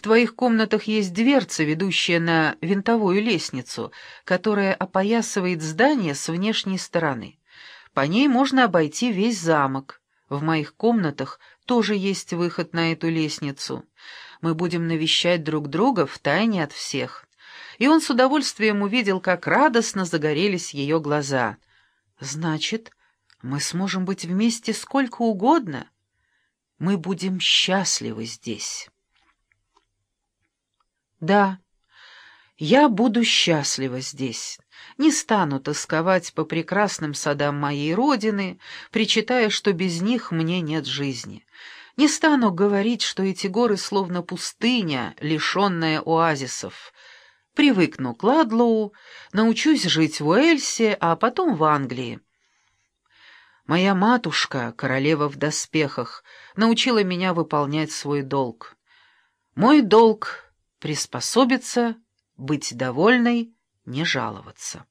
В твоих комнатах есть дверца, ведущая на винтовую лестницу, которая опоясывает здание с внешней стороны. По ней можно обойти весь замок. В моих комнатах тоже есть выход на эту лестницу. Мы будем навещать друг друга втайне от всех». И он с удовольствием увидел, как радостно загорелись ее глаза. «Значит, мы сможем быть вместе сколько угодно. Мы будем счастливы здесь». Да, я буду счастлива здесь. Не стану тосковать по прекрасным садам моей родины, причитая, что без них мне нет жизни. Не стану говорить, что эти горы словно пустыня, лишенная оазисов. Привыкну к Ладлоу, научусь жить в Уэльсе, а потом в Англии. Моя матушка, королева в доспехах, научила меня выполнять свой долг. Мой долг приспособиться, быть довольной, не жаловаться.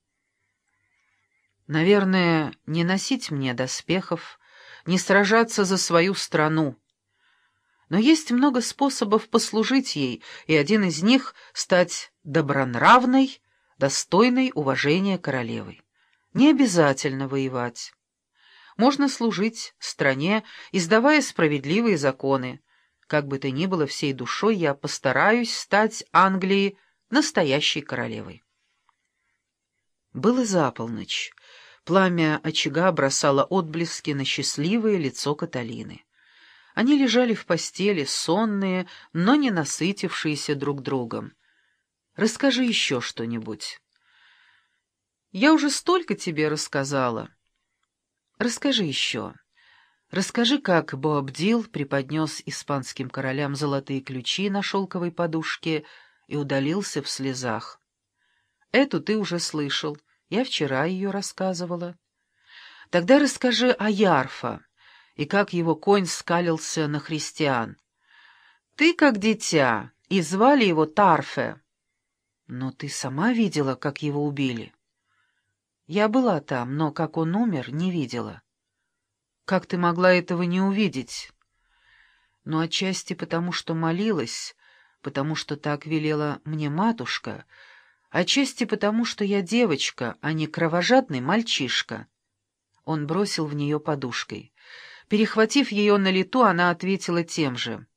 Наверное, не носить мне доспехов, не сражаться за свою страну. Но есть много способов послужить ей, и один из них — стать добронравной, достойной уважения королевой. Не обязательно воевать. Можно служить стране, издавая справедливые законы, как бы то ни было, всей душой я постараюсь стать Англии настоящей королевой. Было за полночь. Пламя очага бросало отблески на счастливое лицо Каталины. Они лежали в постели, сонные, но не насытившиеся друг другом. «Расскажи еще что-нибудь». «Я уже столько тебе рассказала». «Расскажи еще». Расскажи, как Боабдил преподнес испанским королям золотые ключи на шелковой подушке и удалился в слезах. Эту ты уже слышал, я вчера ее рассказывала. Тогда расскажи о Ярфа и как его конь скалился на христиан. Ты как дитя, и звали его Тарфе. Но ты сама видела, как его убили? Я была там, но как он умер, не видела. Как ты могла этого не увидеть? Но отчасти потому, что молилась, потому что так велела мне матушка, отчасти потому, что я девочка, а не кровожадный мальчишка. Он бросил в нее подушкой. Перехватив ее на лету, она ответила тем же.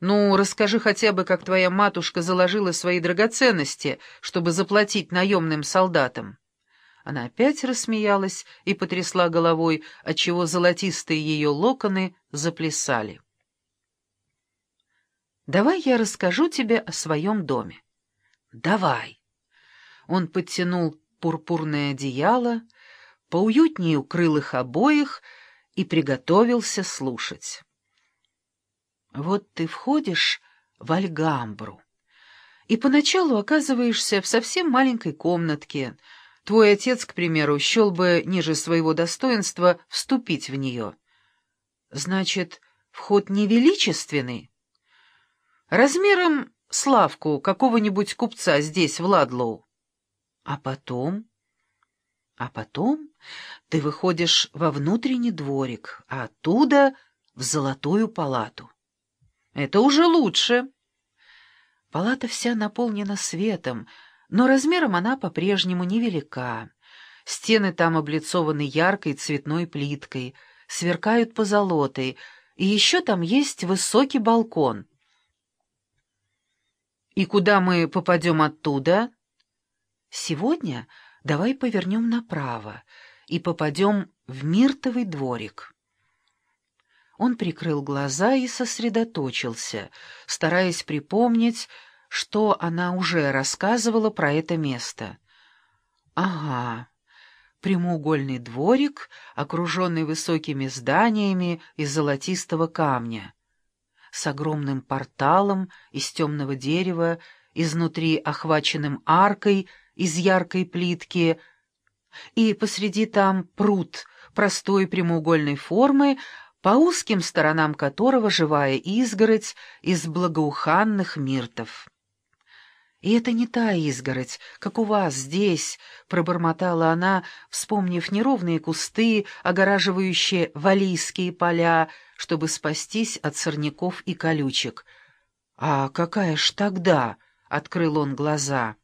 «Ну, расскажи хотя бы, как твоя матушка заложила свои драгоценности, чтобы заплатить наемным солдатам». Она опять рассмеялась и потрясла головой, отчего золотистые ее локоны заплясали. «Давай я расскажу тебе о своем доме». «Давай». Он подтянул пурпурное одеяло, поуютнее укрыл их обоих и приготовился слушать. «Вот ты входишь в Альгамбру, и поначалу оказываешься в совсем маленькой комнатке — Твой отец, к примеру, счел бы ниже своего достоинства вступить в нее. Значит, вход невеличественный? Размером славку какого-нибудь купца здесь, в Ладлоу. А потом... А потом ты выходишь во внутренний дворик, а оттуда в золотую палату. Это уже лучше. Палата вся наполнена светом, но размером она по-прежнему невелика. Стены там облицованы яркой цветной плиткой, сверкают позолотой, и еще там есть высокий балкон. «И куда мы попадем оттуда?» «Сегодня давай повернем направо и попадем в Миртовый дворик». Он прикрыл глаза и сосредоточился, стараясь припомнить, что она уже рассказывала про это место. Ага, прямоугольный дворик, окруженный высокими зданиями из золотистого камня, с огромным порталом из темного дерева, изнутри охваченным аркой из яркой плитки, и посреди там пруд простой прямоугольной формы, по узким сторонам которого живая изгородь из благоуханных миртов. «И это не та изгородь, как у вас здесь», — пробормотала она, вспомнив неровные кусты, огораживающие валийские поля, чтобы спастись от сорняков и колючек. «А какая ж тогда?» — открыл он глаза.